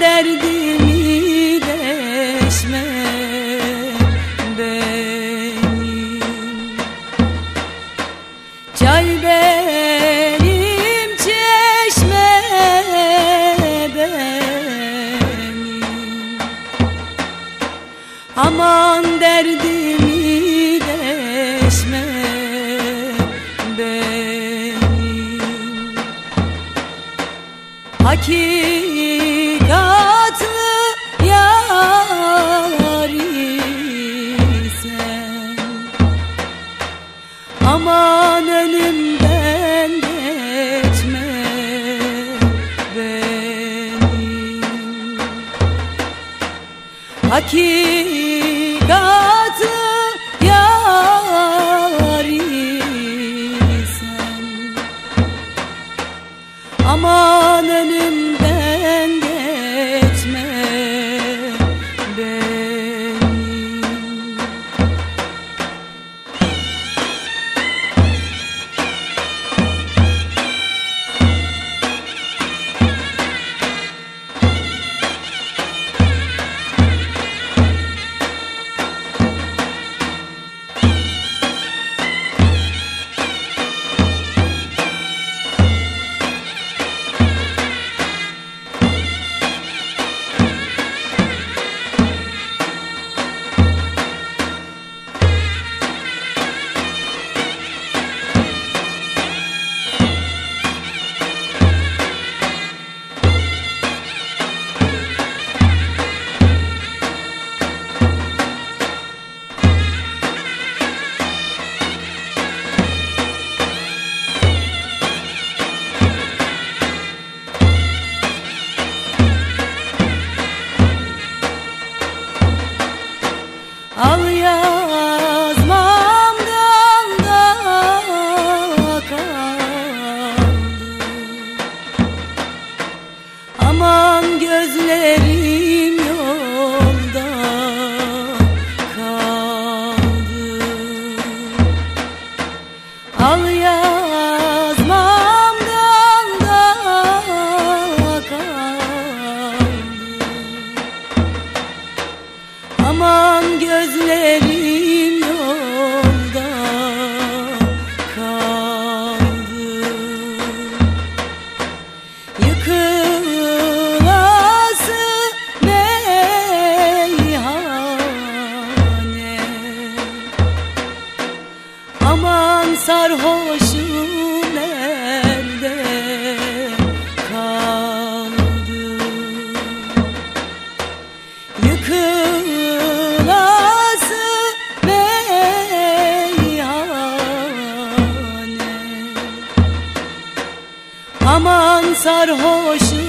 derdimi deşme benim. Çay benim çeşme benim. Aman derdimi deşme benim. Hakim aqui. Gözlerim yolda kaldı. Yıkılası meyhane. Aman sarhoşum sarhoşum